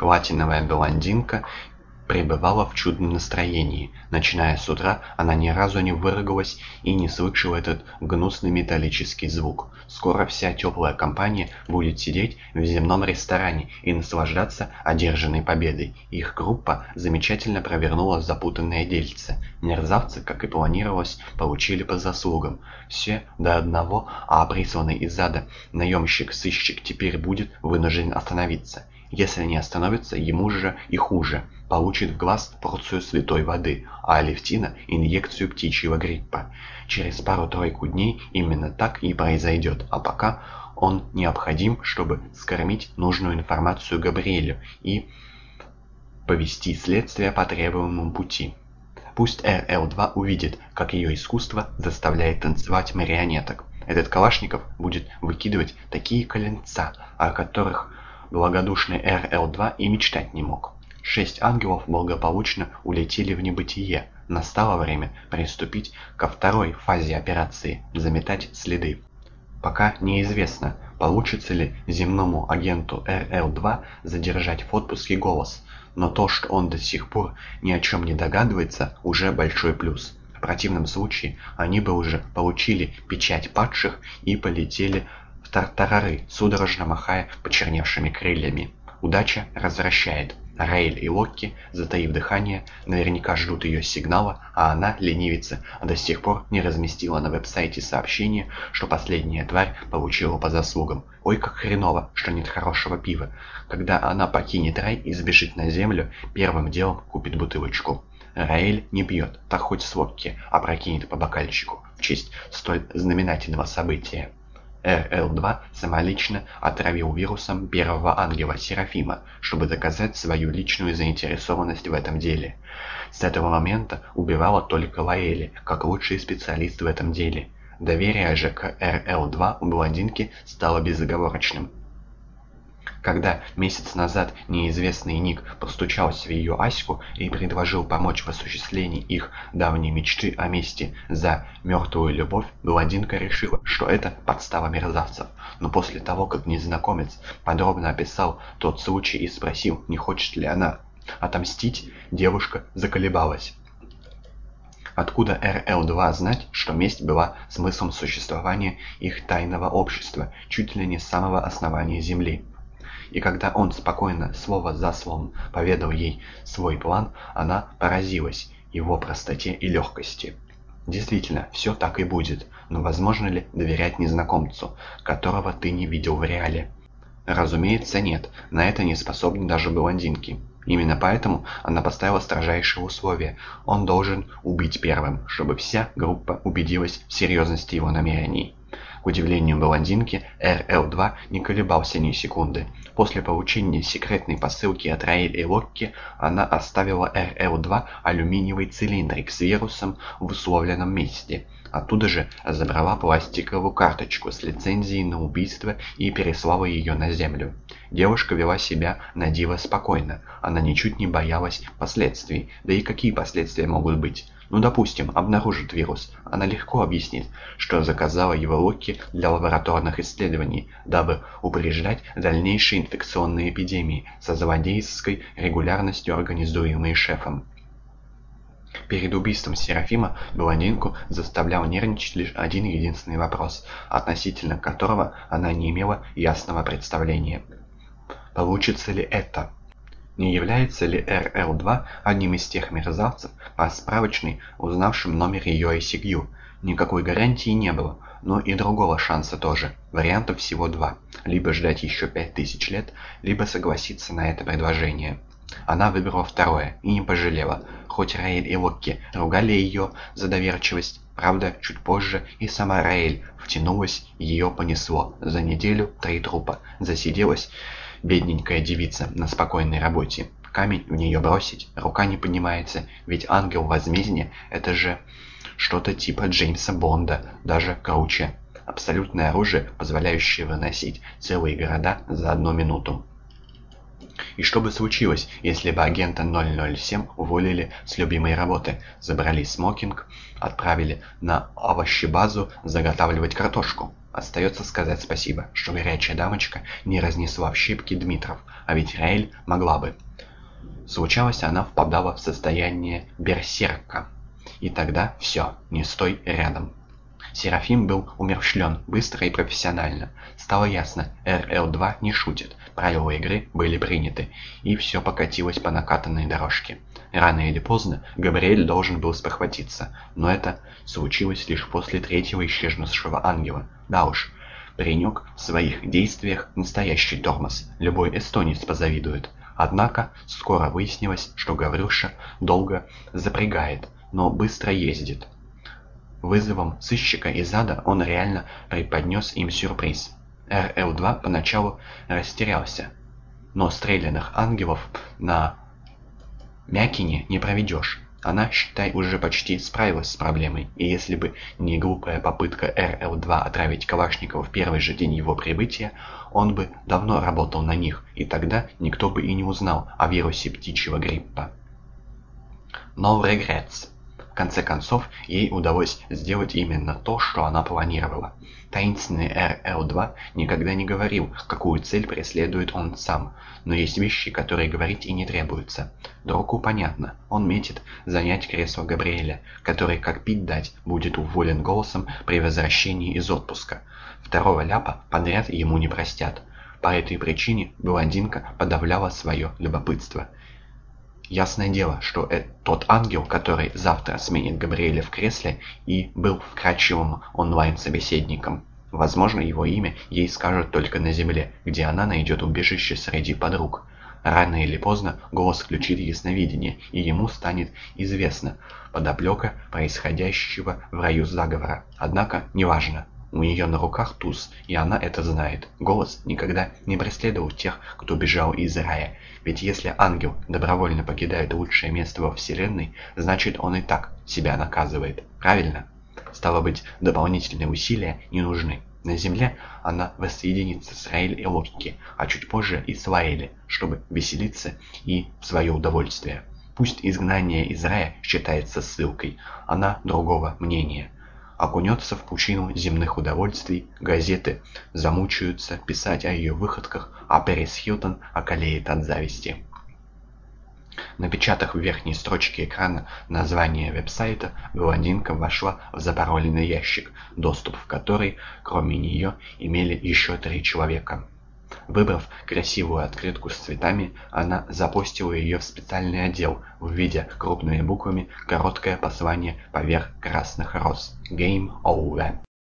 Платиновая блондинка пребывала в чудном настроении. Начиная с утра, она ни разу не выругалась и не слышала этот гнусный металлический звук. Скоро вся теплая компания будет сидеть в земном ресторане и наслаждаться одержанной победой. Их группа замечательно провернула запутанное дельце. Мерзавцы, как и планировалось, получили по заслугам. Все до одного, а присланный из ада наемщик-сыщик теперь будет вынужден остановиться. Если не остановится, ему же и хуже. Получит в глаз порцию святой воды, а Алевтина – инъекцию птичьего гриппа. Через пару-тройку дней именно так и произойдет, а пока он необходим, чтобы скормить нужную информацию Габриэлю и повести следствие по требуемому пути. Пусть РЛ-2 увидит, как ее искусство заставляет танцевать марионеток. Этот Калашников будет выкидывать такие коленца, о которых благодушный РЛ-2 и мечтать не мог. Шесть ангелов благополучно улетели в небытие. Настало время приступить ко второй фазе операции – заметать следы. Пока неизвестно, получится ли земному агенту РЛ-2 задержать в отпуске голос, но то, что он до сих пор ни о чем не догадывается, уже большой плюс. В противном случае они бы уже получили печать падших и полетели тартарары, судорожно махая почерневшими крыльями. Удача развращает. Раэль и Локки, затаив дыхание, наверняка ждут ее сигнала, а она, ленивица, до сих пор не разместила на веб-сайте сообщение, что последняя тварь получила по заслугам. Ой, как хреново, что нет хорошего пива. Когда она покинет рай и сбежит на землю, первым делом купит бутылочку. Раэль не пьет, так хоть с водки, а прокинет по бокальчику в честь столь знаменательного события. РЛ-2 самолично отравил вирусом первого ангела Серафима, чтобы доказать свою личную заинтересованность в этом деле. С этого момента убивала только Лаэли, как лучший специалист в этом деле. Доверие же к РЛ-2 у блондинки стало безоговорочным. Когда месяц назад неизвестный Ник постучался в ее Аську и предложил помочь в осуществлении их давней мечты о мести за мертвую любовь, блондинка решила, что это подстава мерзавцев. Но после того, как незнакомец подробно описал тот случай и спросил, не хочет ли она отомстить, девушка заколебалась. Откуда РЛ-2 знать, что месть была смыслом существования их тайного общества, чуть ли не с самого основания Земли? И когда он спокойно, слово за словом, поведал ей свой план, она поразилась его простоте и легкости. Действительно, все так и будет, но возможно ли доверять незнакомцу, которого ты не видел в реале? Разумеется, нет, на это не способны даже блондинки. Именно поэтому она поставила строжайшие условия. Он должен убить первым, чтобы вся группа убедилась в серьезности его намерений. К удивлению блондинки, РЛ-2 не колебался ни секунды. После получения секретной посылки от Раэль и Локки, она оставила РЛ-2 алюминиевый цилиндрик с вирусом в условленном месте. Оттуда же забрала пластиковую карточку с лицензией на убийство и переслала ее на землю. Девушка вела себя на диво спокойно, она ничуть не боялась последствий, да и какие последствия могут быть? Ну, допустим, обнаружит вирус. Она легко объяснит, что заказала его Локи для лабораторных исследований, дабы упреждать дальнейшие инфекционные эпидемии со злодейской регулярностью, организуемые шефом. Перед убийством Серафима блондинку заставлял нервничать лишь один единственный вопрос, относительно которого она не имела ясного представления. Получится ли это? Не является ли РЛ-2 одним из тех мерзавцев, по справочной, узнавшим номер ее ICQ? Никакой гарантии не было, но и другого шанса тоже. Вариантов всего два. Либо ждать еще пять тысяч лет, либо согласиться на это предложение. Она выбрала второе и не пожалела. Хоть Раэль и Локки ругали ее за доверчивость, правда, чуть позже и сама Раэль втянулась, ее понесло. За неделю три трупа. Засиделась бедненькая девица на спокойной работе. Камень в нее бросить, рука не поднимается, ведь ангел возмездия — это же что-то типа Джеймса Бонда, даже круче. Абсолютное оружие, позволяющее выносить целые города за одну минуту. И что бы случилось, если бы агента 007 уволили с любимой работы, забрали смокинг, отправили на овощебазу заготавливать картошку? Остается сказать спасибо, что горячая дамочка не разнесла в щепки Дмитров, а ведь Раэль могла бы. Случалось, она впадала в состояние берсерка. И тогда все, не стой рядом. Серафим был умерщвлен быстро и профессионально. Стало ясно, РЛ-2 не шутит, правила игры были приняты, и все покатилось по накатанной дорожке. Рано или поздно Габриэль должен был спохватиться, но это случилось лишь после третьего исчезнувшего ангела. Да уж, паренек в своих действиях настоящий тормоз, любой эстонец позавидует. Однако скоро выяснилось, что Гаврюша долго запрягает, но быстро ездит. Вызовом сыщика из ада он реально преподнес им сюрприз. РЛ-2 поначалу растерялся, но стрелянных ангелов на Мякине не проведешь. Она, считай, уже почти справилась с проблемой, и если бы не глупая попытка РЛ-2 отравить Калашникова в первый же день его прибытия, он бы давно работал на них, и тогда никто бы и не узнал о вирусе птичьего гриппа. No regrets конце концов, ей удалось сделать именно то, что она планировала. Таинственный РЛ-2 никогда не говорил, какую цель преследует он сам, но есть вещи, которые говорить и не требуется. Дроку понятно, он метит занять кресло Габриэля, который, как пить дать, будет уволен голосом при возвращении из отпуска. Второго ляпа подряд ему не простят. По этой причине блондинка подавляла свое любопытство – Ясное дело, что это тот ангел, который завтра сменит Габриэля в кресле и был вкрадчивым онлайн-собеседником. Возможно, его имя ей скажут только на земле, где она найдет убежище среди подруг. Рано или поздно голос включит ясновидение, и ему станет известно подоплека происходящего в раю заговора. Однако, неважно, у нее на руках туз, и она это знает. Голос никогда не преследовал тех, кто бежал из рая. Ведь если ангел добровольно покидает лучшее место во Вселенной, значит он и так себя наказывает. Правильно? Стало быть, дополнительные усилия не нужны. На Земле она воссоединится с Раэль и Локи, а чуть позже и с Лаэли, чтобы веселиться и в свое удовольствие. Пусть изгнание из рая считается ссылкой, она другого мнения окунется в пучину земных удовольствий, газеты замучаются писать о ее выходках, а Пэрис Хилтон околеет от зависти. Напечатав в верхней строчке экрана название веб-сайта, блондинка вошла в запароленный ящик, доступ в который, кроме нее, имели еще три человека. Выбрав красивую открытку с цветами, она запостила ее в специальный отдел, введя крупными буквами короткое послание поверх красных роз. Game over.